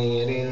غير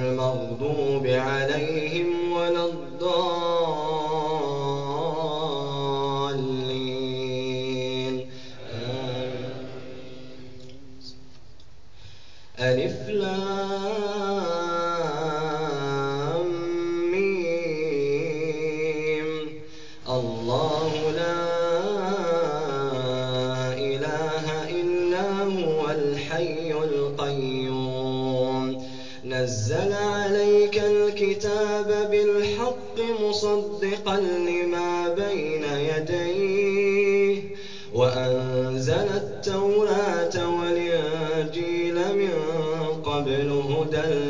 والإنجيل من قبل هدى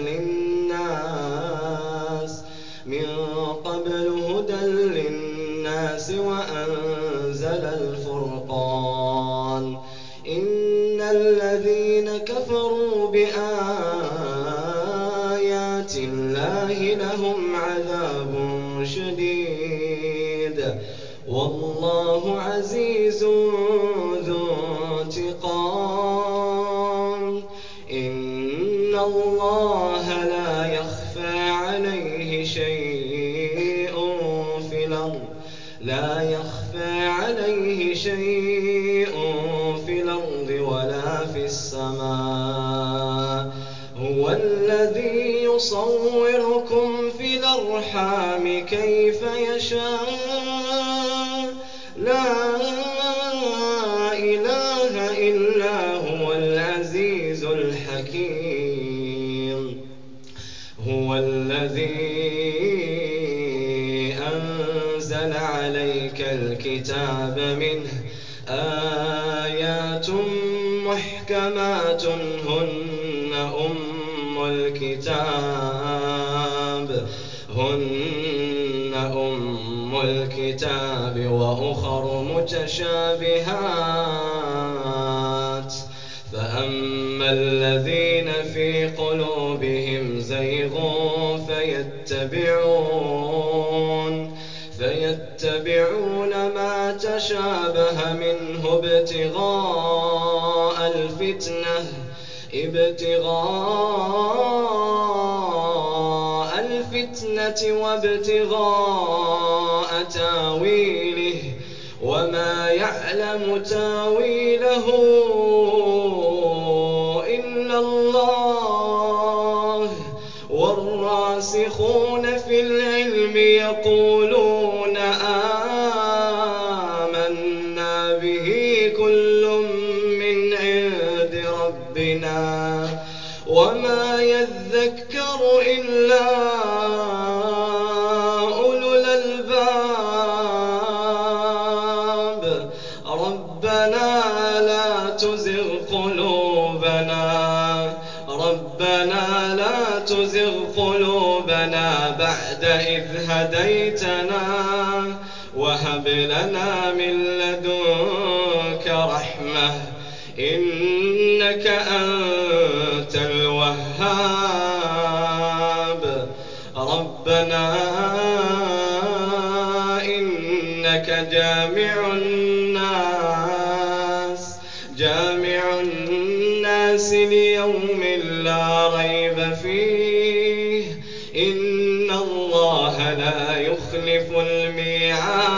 لا يخفى عليه شيء في الأرض ولا في السماء. هو الذي يصوركم آيات محكمات هن أم الكتاب هن أم الكتاب وأخر متشابهات. فأما الذين في قلوبهم زيغ فيتبعون تشابه منه ابتغاء الفتنة ابتغاء الفتنة وابتغاء تاويله وما يعلم تاويله هديتنا وهب لنا من لدنك رحمة إنك أنت الوهاب. ربنا إنك جامع الناس جامع الناس ليوم لا ريب فيه. يخلف الميعاد.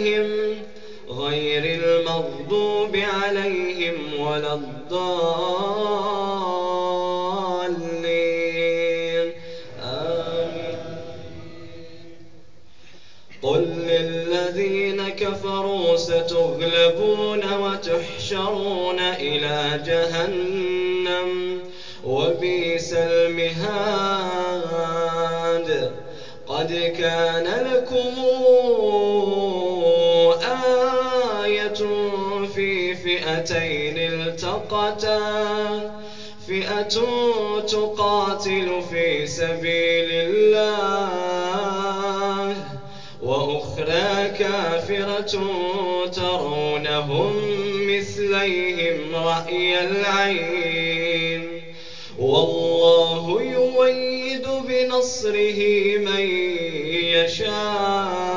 المغضوب عليهم ولا الضالين. آمين. قل للذين كفروا ستغلبون وتحشرون إلى جهنم وبئس المهاد. قد كان لكم فئتين التقتا. فئة تقاتل في سبيل الله وأخرى كافرة ترونهم مثليهم رأي العين. والله يويد بنصره من يشاء.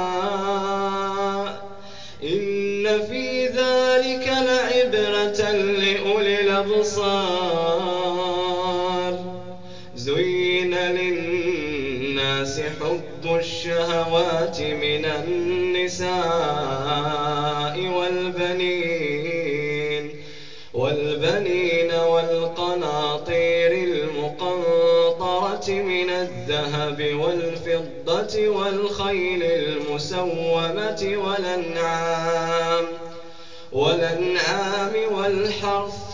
الأبصار. زين للناس حب الشهوات من النساء والبنين والبنين والقناطير المقنطرة من الذهب والفضة والخيل المسومة والأنعام والأنعام والحرث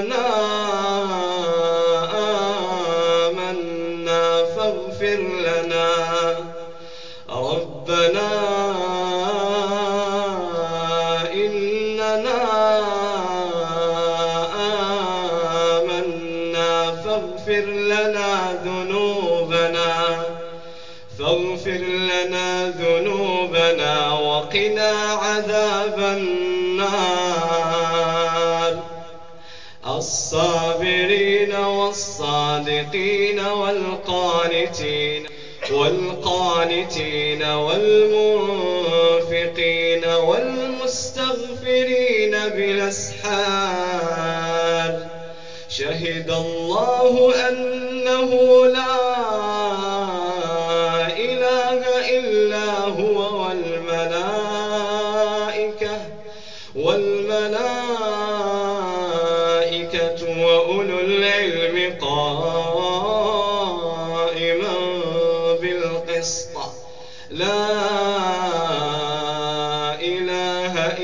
إننا والقانتين والقانتين والمنفقين والمستغفرين بالأسحار. شهد الله أنه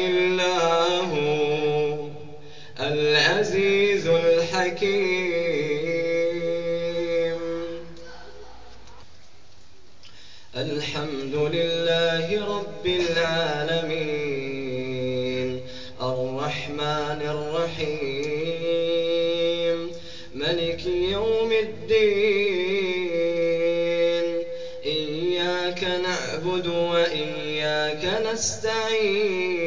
إلا هو العزيز الحكيم. الحمد لله رب العالمين. الرحمن الرحيم. ملك يوم الدين. إياك نعبد وإياك نستعين.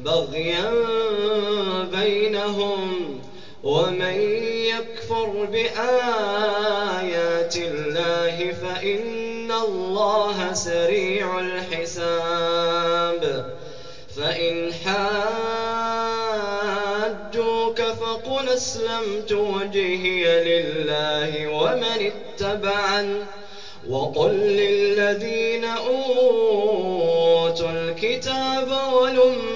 بغيا بينهم ومن يكفر بآيات الله فإن الله سريع الحساب فإن حاجوك فقل أسلمت وجهي لله ومن اتبعن وقل للذين أوتوا الكتاب والأمين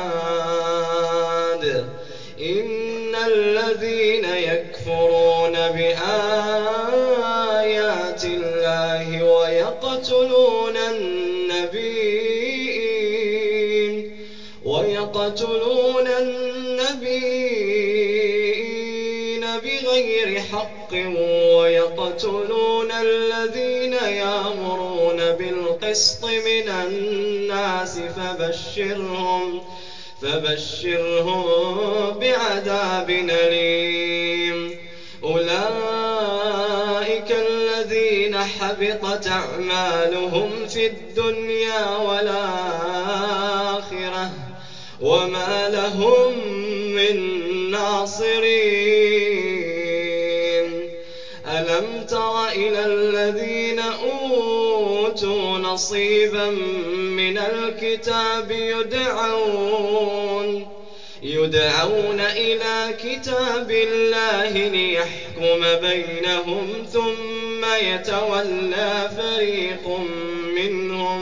ويقتلون النبيين بغير حق ويقتلون الذين يأمرون بالقسط من الناس فبشرهم فبشرهم بعذاب أليم. أولئك الذين حبطت أعمالهم في الدنيا والآخرة. وما لهم من ناصرين. ألم تر إلى الذين أوتوا نصيبا من الكتاب يدعون يدعون إلى كتاب الله ليحكم بينهم ثم يتولى فريق منهم.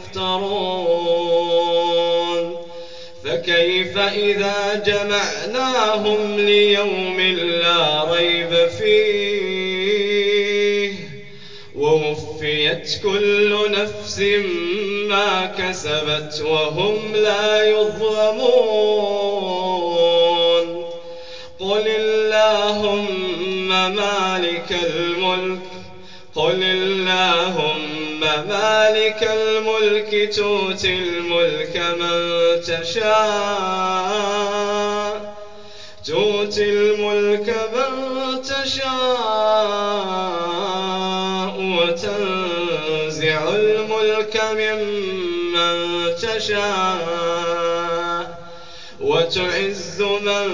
فكيف إذا جمعناهم ليوم لا ريب فيه ووفيت كل نفس ما كسبت وهم لا يظلمون. قل اللهم مالك الملك قل اللهم مالك الملك تؤتي الملك من تشاء. تؤتي الملك من تشاء وتنزع الملك ممن تشاء. وتعز من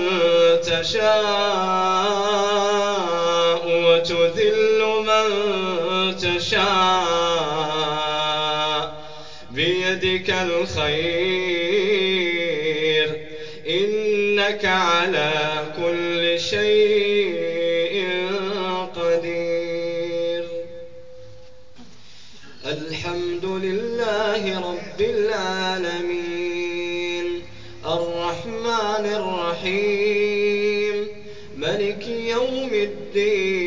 تشاء وتذل من تشاء الخير. إنك على كل شيء قدير. الحمد لله رب العالمين. الرحمن الرحيم. ملك يوم الدين.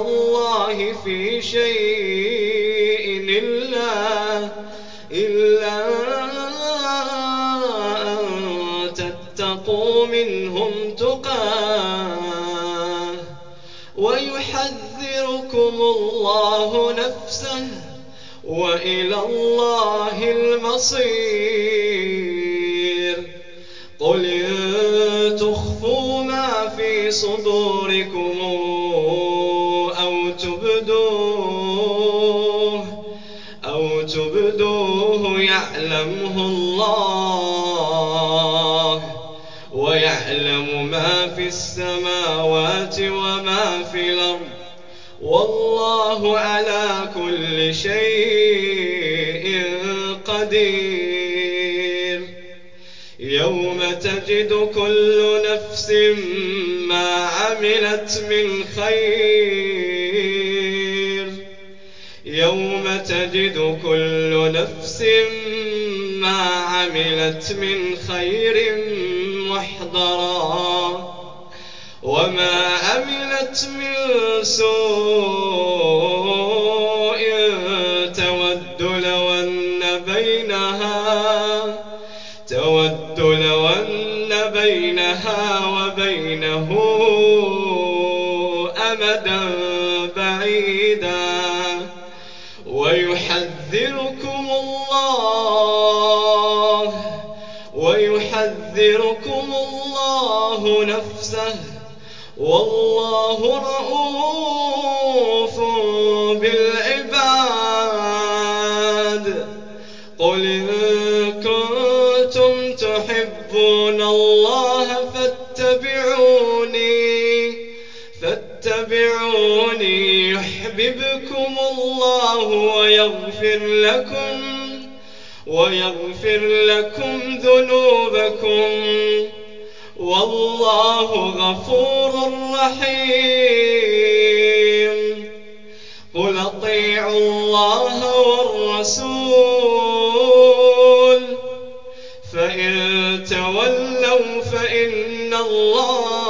الله في شيء إلا إلا أن تتقوا منهم تقاه. ويحذركم الله نفسه وإلى الله المصير. قل إن تخفوا ما في صدوركم تجد كل نفس ما عملت من خير. يوم تجد كل نفس ما عملت من خير محضرا. وما عملت من سوء وبينه أمدا بعيدا. ويحذركم الله ويحذركم الله نفسه. والله رؤوف الله ويغفر لكم ويغفر لكم ذنوبكم. والله غفور رحيم. قل أطيعوا الله والرسول. فإن تولوا فإن الله